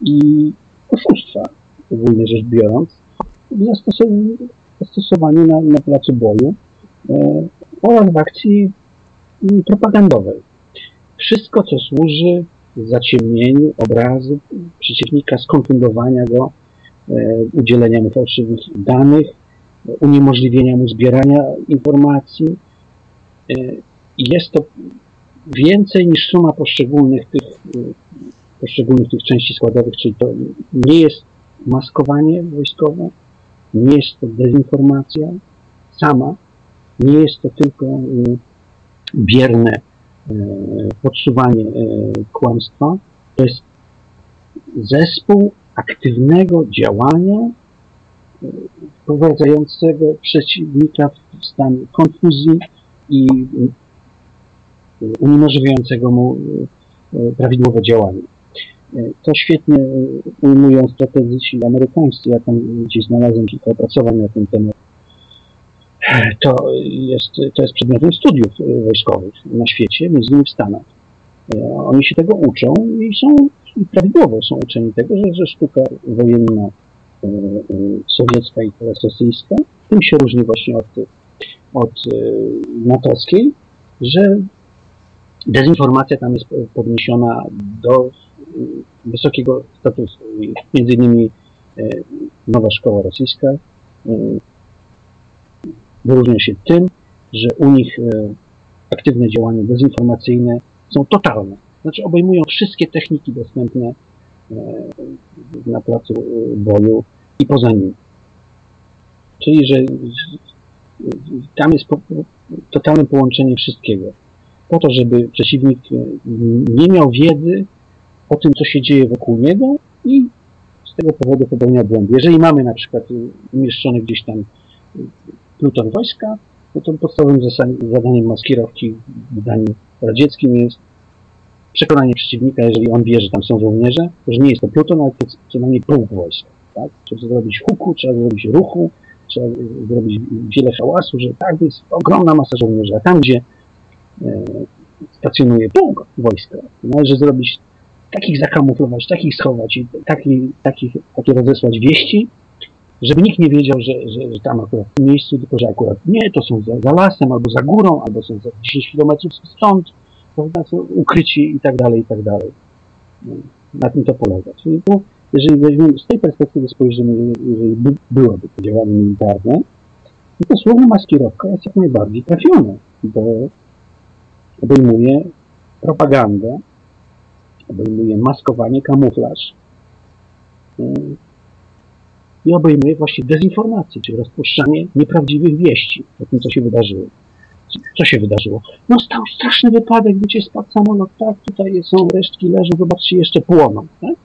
i oszustwa, ogólnie rzecz biorąc, zastosowanie na, na placu boju e, oraz w akcji propagandowej. Wszystko, co służy zaciemnieniu obrazu przeciwnika, skonfundowania go, e, udzielenia mu fałszywych danych, uniemożliwienia mu zbierania informacji. E, jest to więcej niż suma poszczególnych tych, y, poszczególnych tych części składowych, czyli to nie jest maskowanie wojskowe, nie jest to dezinformacja sama, nie jest to tylko y, bierne y, podsuwanie kłamstwa, to jest zespół aktywnego działania wprowadzającego przeciwnika w stan konfuzji i uniemożliwiającego mu e, prawidłowe działanie. E, to świetnie e, ujmują strategiści amerykańscy. Ja tam gdzieś znalazłem kilka opracowań na ten temat. To jest, to jest przedmiotem studiów wojskowych na świecie, między innymi w Stanach. Oni się tego uczą i są i prawidłowo są uczeni tego, że, że sztuka wojenna sowiecka i teraz rosyjska, tym się różni właśnie od, od natowskiej, że dezinformacja tam jest podniesiona do wysokiego statusu. Między innymi e, nowa szkoła rosyjska e, wyróżnia się tym, że u nich e, aktywne działania dezinformacyjne są totalne. Znaczy obejmują wszystkie techniki dostępne na placu boju i poza nim. Czyli, że tam jest totalne połączenie wszystkiego po to, żeby przeciwnik nie miał wiedzy o tym, co się dzieje wokół niego i z tego powodu popełnia błędy. Jeżeli mamy na przykład umieszczony gdzieś tam pluton wojska, no to podstawowym zadaniem maskirowki w radzieckim jest przekonanie przeciwnika, jeżeli on wie, że tam są żołnierze, że nie jest to pluton, ale to co najmniej pułk wojska. Tak? Trzeba zrobić huku, trzeba zrobić ruchu, trzeba zrobić wiele hałasu, że tak, jest ogromna masa żołnierzy, a tam, gdzie E, stacjonuje pułk wojska. Należy zrobić takich zakamuflować, takich schować i taki, takich, takie rozesłać wieści, żeby nikt nie wiedział, że, że, że tam akurat w tym miejscu, tylko że akurat nie, to są za, za lasem, albo za górą, albo są za 10 kilometrów stąd, prawda, są ukryci i tak dalej, i tak dalej. No, na tym to polega. Czyli tu jeżeli weźmiemy z tej perspektywy spojrzymy, jeżeli by, byłoby to działanie militarne, to słowo maskirowka jest jak najbardziej trafione, bo obejmuje propagandę, obejmuje maskowanie, kamuflaż yy, i obejmuje właśnie dezinformację, czyli rozpuszczanie nieprawdziwych wieści o tym, co się wydarzyło. Co się wydarzyło? No stał straszny wypadek, gdzie spadł samolot, tak, tutaj są resztki, leżą, zobaczcie, jeszcze płoną, tak?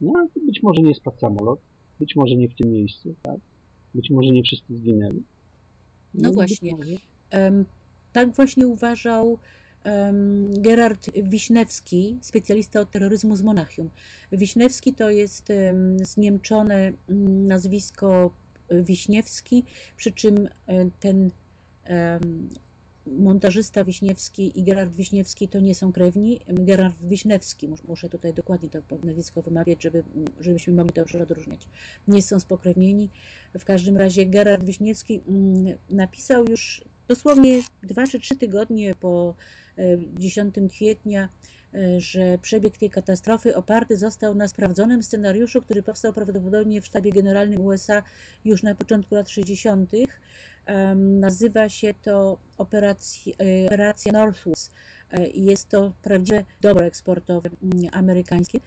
No, być może nie spadł samolot, być może nie w tym miejscu, tak? Być może nie wszyscy zginęli.
No, no właśnie. Um, tak właśnie uważał Gerard Wiśnewski, specjalista od terroryzmu z Monachium. Wiśnewski to jest zniemczone nazwisko Wiśniewski, przy czym ten montażysta Wiśniewski i Gerard Wiśniewski to nie są krewni. Gerard Wiśniewski, muszę tutaj dokładnie to nazwisko wymawiać, żeby, żebyśmy mogli to już odróżniać. Nie są spokrewnieni. W każdym razie Gerard Wiśniewski mm, napisał już dosłownie dwa czy trzy tygodnie po 10 e, kwietnia, e, że przebieg tej katastrofy oparty został na sprawdzonym scenariuszu, który powstał prawdopodobnie w sztabie generalnym USA już na początku lat 60. Nazywa się to operacja, e, operacja Northwoods jest to prawdziwe dobro eksportowe mm, amerykańskie.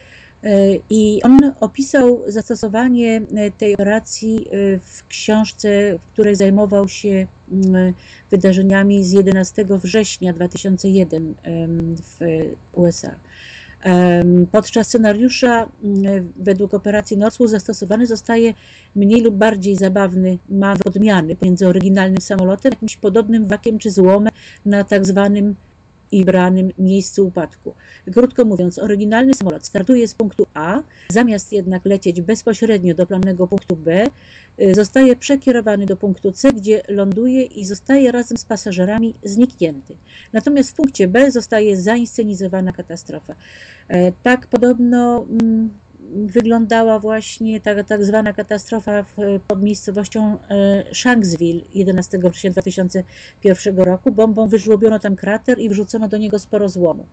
I on opisał zastosowanie tej operacji w książce, w której zajmował się mm, wydarzeniami z 11 września 2001 w USA. Podczas scenariusza mm, według operacji Northwood zastosowany zostaje mniej lub bardziej zabawny ma odmiany pomiędzy oryginalnym samolotem, jakimś podobnym wakiem czy złomem na tak zwanym i branym miejscu upadku. Krótko mówiąc, oryginalny samolot startuje z punktu A, zamiast jednak lecieć bezpośrednio do planego punktu B, y, zostaje przekierowany do punktu C, gdzie ląduje i zostaje razem z pasażerami zniknięty. Natomiast w punkcie B zostaje zainscenizowana katastrofa. E, tak podobno mm, wyglądała właśnie ta tak zwana katastrofa w, pod miejscowością e, Shanksville 11 września 2001 roku. Bombą wyżłobiono tam krater i wrzucono do niego sporo złomu.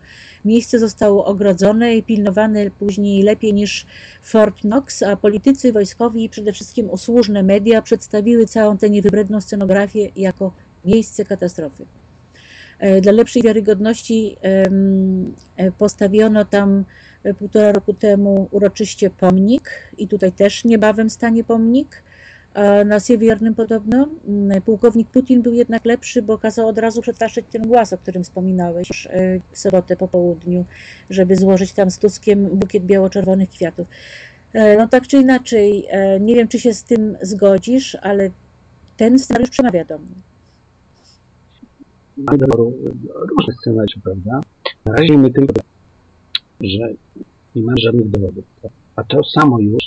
Miejsce zostało ogrodzone i pilnowane później lepiej niż Fort Knox, a politycy wojskowi i przede wszystkim usłużne media przedstawiły całą tę niewybredną scenografię jako miejsce katastrofy. E, dla lepszej wiarygodności e, postawiono tam półtora roku temu uroczyście pomnik i tutaj też niebawem stanie pomnik na Siewiernym podobno. Mm, pułkownik Putin był jednak lepszy, bo kazał od razu przetaszczyć ten głaz, o którym wspominałeś w sobotę po południu, żeby złożyć tam z Tuskiem bukiet biało-czerwonych kwiatów. No tak czy inaczej, nie wiem, czy się z tym zgodzisz, ale ten scenariusz przemawia do mnie
mamy do różne scenariusze, prawda? Na razie my tylko, że nie mamy żadnych dowodów. A to samo już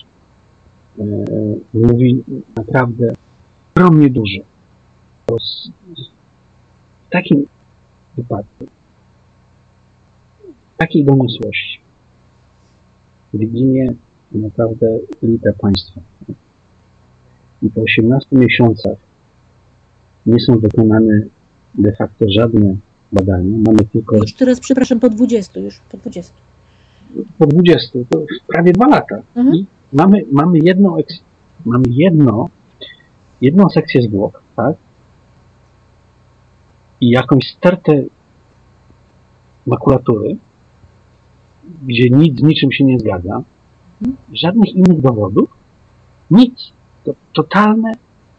e, mówi naprawdę ogromnie dużo. Bo z, w takim wypadku, w takiej doniosłości widzimy naprawdę elita państwa. I po 18 miesiącach nie są wykonane de facto żadne badania. Mamy tylko.
Już teraz, przepraszam, po 20, już po 20.
Po 20, to prawie dwa lata. Mhm. I mamy, mamy jedną, mamy jedno, jedną sekcję zwłok, tak? I jakąś stertę makulatury, gdzie nic z niczym się nie zgadza, mhm. żadnych innych dowodów, nic. To totalne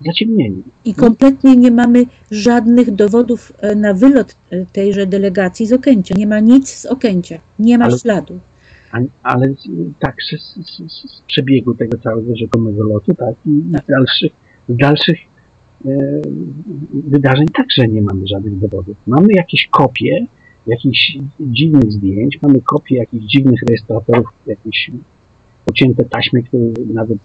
zaciemnieni.
I kompletnie nie mamy żadnych dowodów e, na wylot e, tejże delegacji z Okęcia. Nie ma nic z Okęcia. Nie ma ale, śladu.
Ale tak, z, z, z, przebiegu tego całego rzekomego lotu, tak, i z dalszych, z dalszych e, wydarzeń także nie mamy żadnych dowodów. Mamy jakieś kopie jakichś dziwnych zdjęć, mamy kopie jakichś dziwnych rejestratorów, jakieś pocięte taśmy, które nawet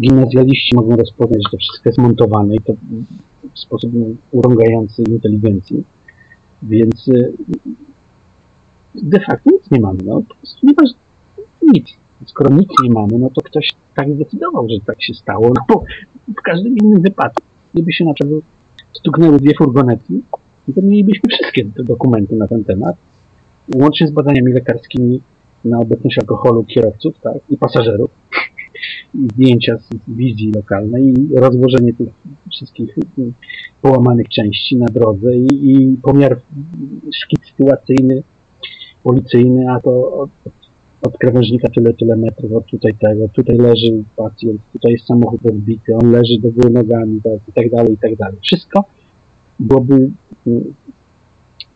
gimnazjaliści mogą rozpoznać, że to wszystko jest montowane i to w sposób urągający inteligencji. Więc y, de facto nic nie mamy. No, po prostu nie ma nic. Skoro nic nie mamy, no to ktoś tak zdecydował, że tak się stało. No bo w każdym innym wypadku, gdyby się na przykład stuknęły dwie furgonetki, to mielibyśmy wszystkie te dokumenty na ten temat, łącznie z badaniami lekarskimi na obecność alkoholu kierowców tak, i pasażerów, i zdjęcia z wizji lokalnej i rozłożenie tych wszystkich połamanych części na drodze i, i pomiar szkic sytuacyjny, policyjny, a to od, od krawężnika tyle, tyle metrów, od tutaj tego, tutaj leży pacjent, tutaj jest samochód rozbity, on leży do góry nogami, tak, i tak dalej, i tak dalej. Wszystko byłoby w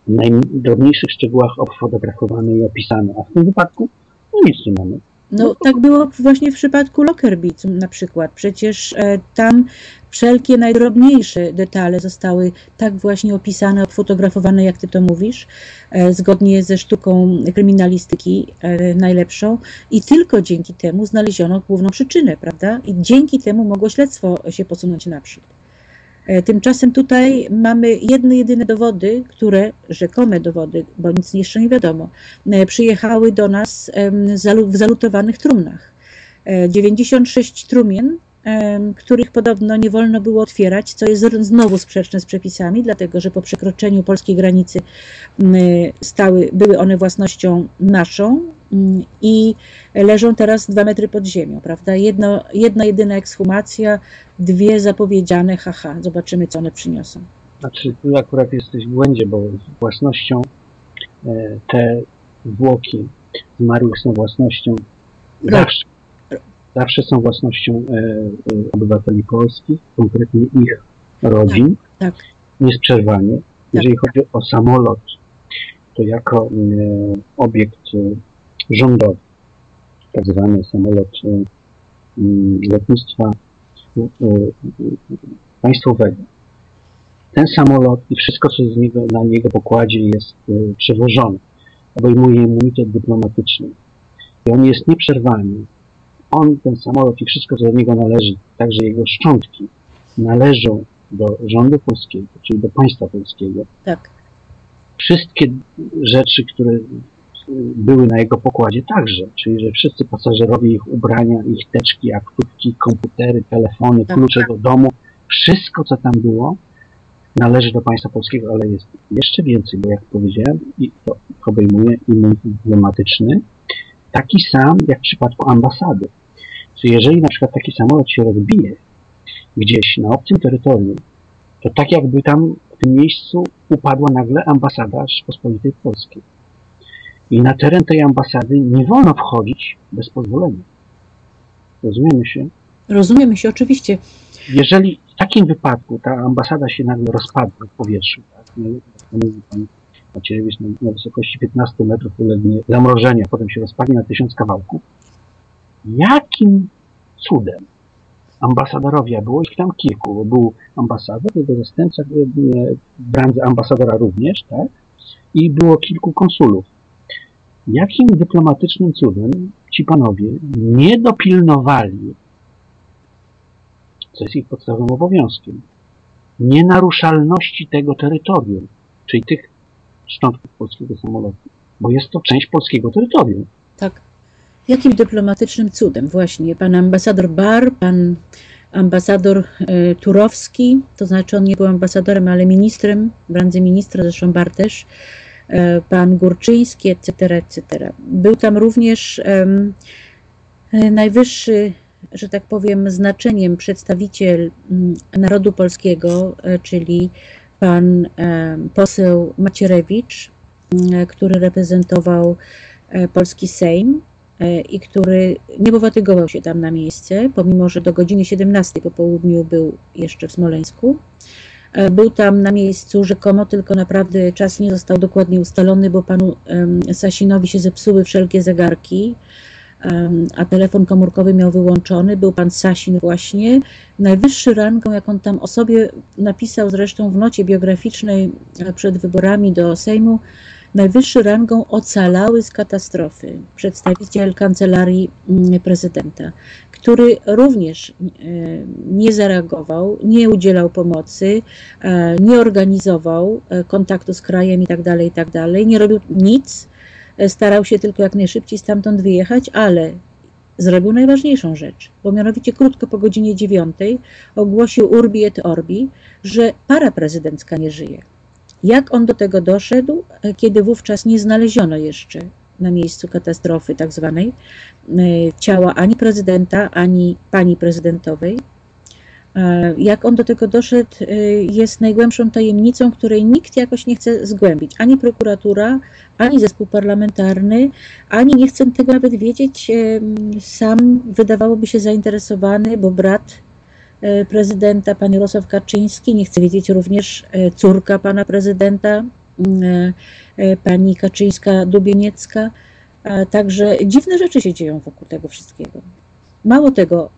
najdrobniejszych szczegółach obfotografowane i opisane, a w tym wypadku no nic nie mamy.
No tak było właśnie w przypadku Lockerbie na przykład. Przecież e, tam wszelkie najdrobniejsze detale zostały tak właśnie opisane, odfotografowane, jak ty to mówisz, e, zgodnie ze sztuką kryminalistyki e, najlepszą i tylko dzięki temu znaleziono główną przyczynę, prawda? I dzięki temu mogło śledztwo się posunąć naprzód. E, tymczasem tutaj mamy jedne, jedyne dowody, które, rzekome dowody, bo nic jeszcze nie wiadomo, e, przyjechały do nas w zalutowanych trumnach. 96 e, trumien, których podobno nie wolno było otwierać, co jest znowu sprzeczne z przepisami, dlatego że po przekroczeniu polskiej granicy stały, były one własnością naszą, i leżą teraz dwa metry pod ziemią, prawda? Jedno, jedna jedyna ekshumacja, dwie zapowiedziane, haha, zobaczymy co one przyniosą.
Znaczy, tu akurat jesteś w błędzie, bo własnością e, te zwłoki zmarłych są własnością no. zawsze, zawsze są własnością e, e, obywateli polskich, konkretnie ich rodzin, tak, tak. niesprzerwanie. Tak. Jeżeli chodzi o samolot, to jako obiekt rządowy, tak zwany samolot y, y, lotnictwa y, państwowego. Ten samolot i wszystko, co z niego, na jego pokładzie jest przewożone, obejmuje immunitet dyplomatyczny. I on jest nieprzerwany. On, ten samolot i wszystko, co do niego należy, także jego szczątki, należą do rządu polskiego, czyli do państwa polskiego. Tak. Wszystkie rzeczy, które były na jego pokładzie także, czyli że wszyscy pasażerowie, ich ubrania, ich teczki, aktówki, komputery, telefony, tak. klucze do domu, wszystko co tam było należy do państwa polskiego, ale jest jeszcze więcej, bo jak powiedziałem, i to obejmuje immunitet dyplomatyczny, taki sam jak w przypadku ambasady. Czyli jeżeli na przykład taki samolot się rozbije gdzieś na obcym terytorium, to tak jakby tam w tym miejscu upadła nagle ambasada Rzeczpospolitej Polskiej. I na teren tej ambasady nie wolno wchodzić bez pozwolenia. Rozumiemy się?
Rozumiemy się, oczywiście.
Jeżeli w takim wypadku ta ambasada się nagle rozpadła w powietrzu, tak, no, mówi pan Macierewicz, na, na wysokości 15 metrów ulegnie zamrożenia, potem się rozpadnie na tysiąc kawałków, jakim cudem ambasadorowie, a było ich tam kilku, bo był ambasador, jego zastępca w randze ambasadora również, tak? I było kilku konsulów jakim dyplomatycznym cudem ci panowie nie dopilnowali, co jest ich podstawowym obowiązkiem, nienaruszalności tego terytorium, czyli tych szczątków polskiego samolotu, bo jest to część polskiego terytorium.
Tak. Jakim dyplomatycznym cudem? Właśnie pan ambasador Bar, pan ambasador e, Turowski, to znaczy on nie był ambasadorem, ale ministrem, w randze ministra, zresztą Bar też, pan Górczyński, etc., etc. Był tam również um, najwyższy, że tak powiem, znaczeniem przedstawiciel narodu polskiego, e, czyli pan poseł Macierewicz, który reprezentował polski Sejm i który nie powatygował się tam na miejsce, pomimo że do godziny 17 po południu był jeszcze w Smoleńsku. E, był tam na miejscu rzekomo, tylko naprawdę czas nie został dokładnie ustalony, bo panu Sasinowi się zepsuły wszelkie zegarki, a telefon komórkowy miał wyłączony. Był pan Sasin właśnie. Najwyższy rangą, jak on tam o sobie napisał zresztą w nocie biograficznej e, przed wyborami do Sejmu, najwyższy rangą ocalały z katastrofy przedstawiciel kancelarii mm, prezydenta który również e, nie zareagował, nie udzielał pomocy, e, nie organizował e, kontaktu z krajem itd., tak itd., tak nie robił nic, starał się tylko jak najszybciej stamtąd wyjechać, ale zrobił najważniejszą rzecz, bo mianowicie krótko po godzinie dziewiątej ogłosił Urbi et Orbi, że para prezydencka nie żyje. Jak on do tego doszedł, kiedy wówczas nie znaleziono jeszcze na miejscu katastrofy tak zwanej ciała ani prezydenta, ani pani prezydentowej. Jak on do tego doszedł, jest najgłębszą tajemnicą, której nikt jakoś nie chce zgłębić. Ani prokuratura, ani zespół parlamentarny, ani nie chce tego nawet wiedzieć sam, wydawałoby się zainteresowany, bo brat prezydenta, pan Jarosław Kaczyński, nie chce wiedzieć również córka pana prezydenta, pani Kaczyńska-Dubieniecka. Także dziwne rzeczy się dzieją wokół tego wszystkiego. Mało tego,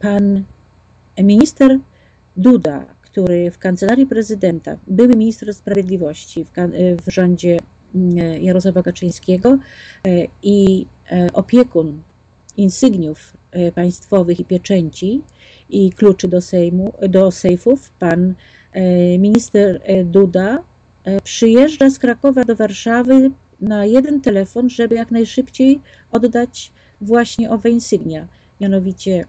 pan Minister Duda, który w kancelarii prezydenta, były minister sprawiedliwości w, w rządzie mm, Jarosława Kaczyńskiego e, i e, opiekun insygniów e, państwowych i pieczęci i kluczy do Sejmu, do sejfów, pan minister Duda przyjeżdża z Krakowa do Warszawy na jeden telefon, żeby jak najszybciej oddać właśnie owe insygnia, mianowicie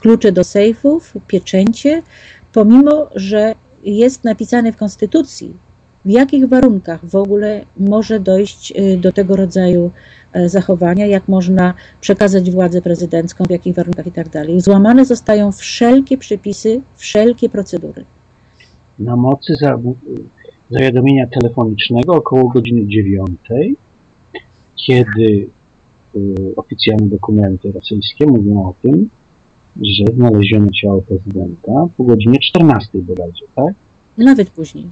klucze do sejfów, pieczęcie, pomimo że jest napisane w Konstytucji, w jakich warunkach w ogóle może dojść y, do tego rodzaju e, zachowania, jak można przekazać władzę prezydencką, w jakich warunkach i tak dalej. Złamane zostają wszelkie przepisy, wszelkie procedury.
Na mocy za, zawiadomienia telefonicznego około godziny dziewiątej, kiedy y, oficjalne dokumenty rosyjskie mówią o tym, że znaleziono ciało prezydenta po godzinie 14 bodajże, tak?
Nawet później.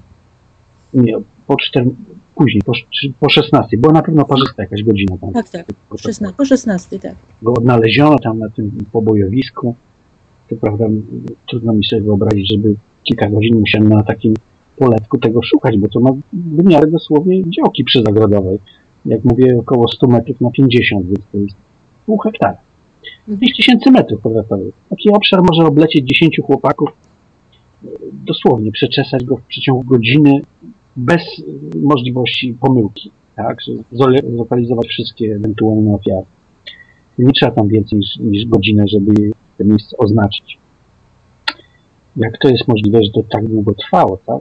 Nie, po, czter... później, po, po 16. Była na pewno parzysta jakaś godzina tam.
Tak, tak. Po 16, po 16 tak.
Go odnaleziono tam na tym pobojowisku. To prawda, trudno mi sobie wyobrazić, żeby kilka godzin musiałem na takim poletku tego szukać, bo to ma wymiary dosłownie działki przyzagrodowej. Jak mówię, około 100 metrów na 50, więc to jest pół hektara. 10 tysięcy metrów kwadratowych. Taki obszar może oblecieć 10 chłopaków, dosłownie przeczesać go w przeciągu godziny bez możliwości pomyłki, tak, zlokalizować wszystkie ewentualne ofiary. Nie trzeba tam więcej niż, niż godzinę, żeby to miejsce oznaczyć. Jak to jest możliwe, że to tak długo trwało, tak?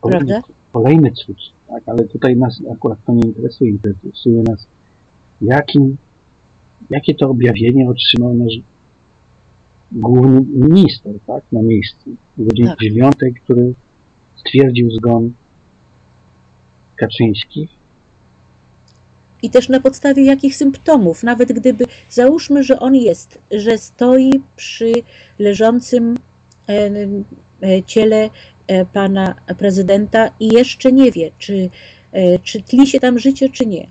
Kolejny, kolejny cud, tak? Ale tutaj nas akurat to nie interesuje, interesuje nas jakim jakie to objawienie otrzymał nasz główny minister, tak, na miejscu, w godzinie tak. dziewiątej, który stwierdził zgon Kaczyńskich.
I też na podstawie jakich symptomów, nawet gdyby, załóżmy, że on jest, że stoi przy leżącym ciele e, pana prezydenta i jeszcze nie wie, czy, czy tli się tam życie, czy nie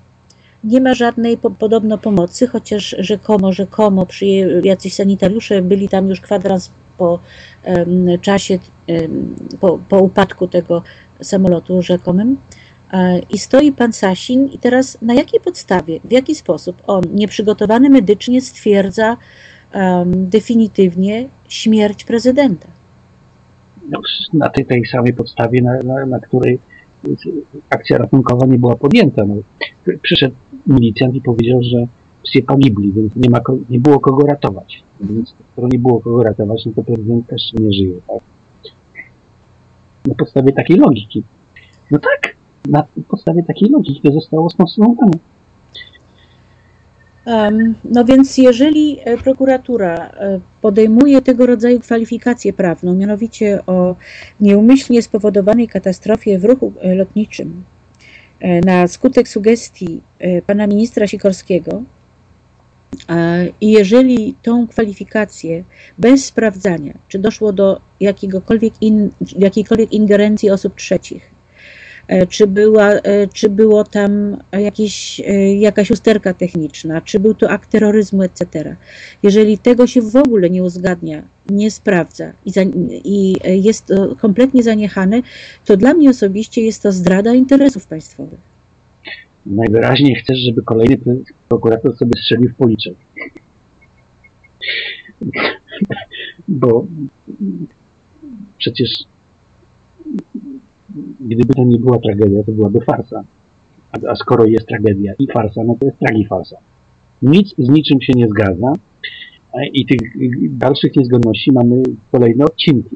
nie ma żadnej po, podobno pomocy, chociaż rzekomo, rzekomo przy jacyś sanitariusze byli tam już kwadrans po um, czasie, um, po, po upadku tego samolotu rzekomym. E, I stoi pan Sasin i teraz na jakiej podstawie, w jaki sposób on, nieprzygotowany medycznie, stwierdza um, definitywnie śmierć prezydenta?
No, na tej, tej samej podstawie, na, na, na której akcja ratunkowa nie była podjęta. No, przyszedł milicjant i powiedział, że psy pogibli, więc nie, ma, nie było kogo ratować. Więc skoro nie było kogo ratować, no to prezydent też nie żyje. Tak? Na podstawie takiej logiki. No tak, na podstawie takiej logiki to zostało skonsumowane.
No więc jeżeli e, prokuratura e, podejmuje tego rodzaju kwalifikację prawną, mianowicie o nieumyślnie spowodowanej katastrofie w ruchu e, lotniczym na skutek sugestii pana ministra Sikorskiego, i jeżeli tą kwalifikację bez sprawdzania, czy doszło do jakiegokolwiek in, jakiejkolwiek ingerencji osób trzecich, czy, była, e, czy było tam jakieś, e, jakaś usterka techniczna, czy był to akt terroryzmu, etc. Jeżeli tego się w ogóle nie uzgadnia, nie sprawdza i, za, i jest to kompletnie zaniechane, to dla mnie osobiście jest to zdrada interesów państwowych.
Najwyraźniej chcesz, żeby kolejny prokurator sobie strzelił w policzek. Bo przecież gdyby to nie była tragedia, to byłaby farsa. A, a skoro jest tragedia i farsa, no to jest tragi farsa. Nic z niczym się nie zgadza i tych dalszych niezgodności mamy kolejne odcinki.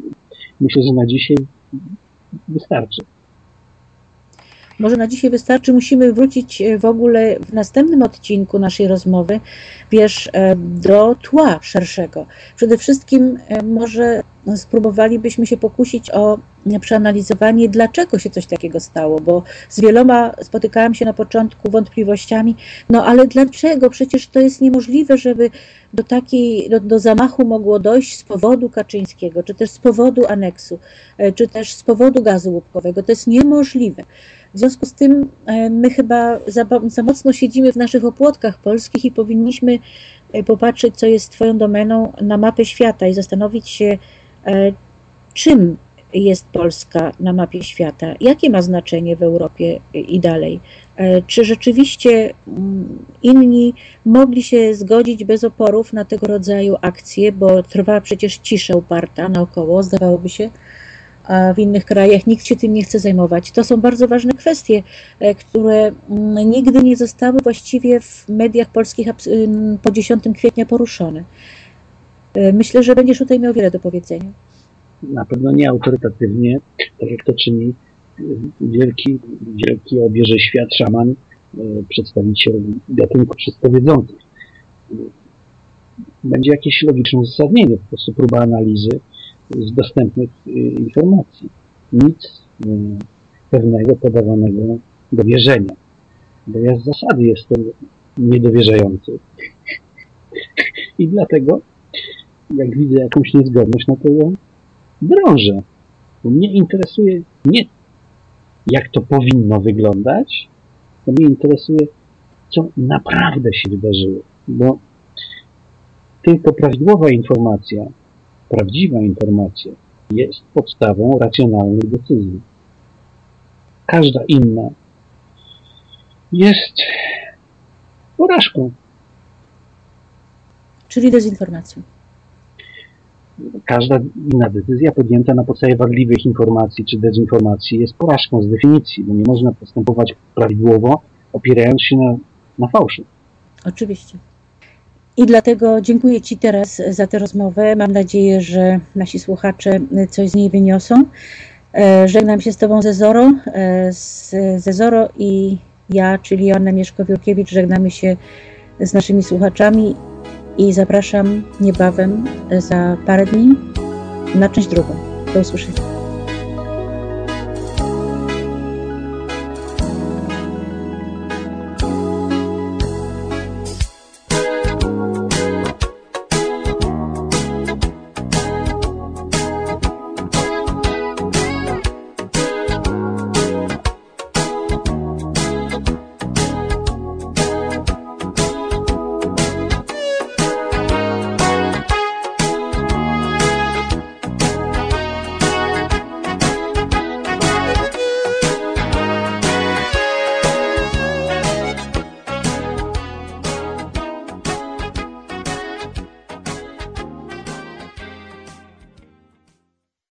Myślę, że na dzisiaj wystarczy.
może na dzisiaj wystarczy, musimy wrócić w ogóle w następnym odcinku naszej rozmowy, wiesz, do tła szerszego. Przede wszystkim może spróbowalibyśmy się pokusić o przeanalizowanie, dlaczego się coś takiego stało, bo z wieloma spotykałam się na początku wątpliwościami, no ale dlaczego? Przecież to jest niemożliwe, żeby do takiej, do, do zamachu mogło dojść z powodu Kaczyńskiego, czy też z powodu aneksu, e, czy też z powodu gazu łupkowego. To jest niemożliwe. W związku z tym e, my chyba za, za mocno siedzimy w naszych opłotkach polskich i powinniśmy e, popatrzeć, co jest Twoją domeną na mapę świata i zastanowić się, czym jest Polska na mapie świata? Jakie ma znaczenie w Europie i dalej? E, czy rzeczywiście mm, inni mogli się zgodzić bez oporów na tego rodzaju akcje, bo trwa przecież cisza uparta naokoło, zdawałoby się, a w innych krajach nikt się tym nie chce zajmować. To są bardzo ważne kwestie, e, które mm, nigdy nie zostały właściwie w mediach polskich po 10 kwietnia poruszone. E, myślę, że będziesz tutaj miał wiele do powiedzenia
na pewno nie autorytatywnie, tak jak to czyni y, wielki, wielki obierze świat szaman, y, przedstawiciel gatunku wszystko wiedzących. Będzie jakieś logiczne uzasadnienie, po prostu próba analizy z dostępnych y, informacji. Nic pewnego podawanego do wierzenia. Bo ja z zasady jestem niedowierzający. I dlatego, jak widzę jakąś niezgodność, no to ją drążę. Bo mnie interesuje nie jak to powinno wyglądać, to mnie interesuje, co naprawdę się wydarzyło. Bo tylko prawidłowa informacja, prawdziwa informacja jest podstawą racjonalnej decyzji. Każda inna jest porażką.
Czyli dezinformacją
każda inna decyzja podjęta na podstawie wadliwych informacji czy dezinformacji jest porażką z definicji, bo nie można postępować prawidłowo, opierając się na, na fałszu.
Oczywiście. I dlatego dziękuję Ci teraz za tę rozmowę. Mam nadzieję, że nasi słuchacze coś z niej wyniosą. E, żegnam się z Tobą ze Zoro. E, ze Zoro i ja, czyli Joanna Mieszkowiukiewicz, żegnamy się z naszymi słuchaczami i zapraszam niebawem za parę dni na część drugą. Do usłyszenia.